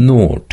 nor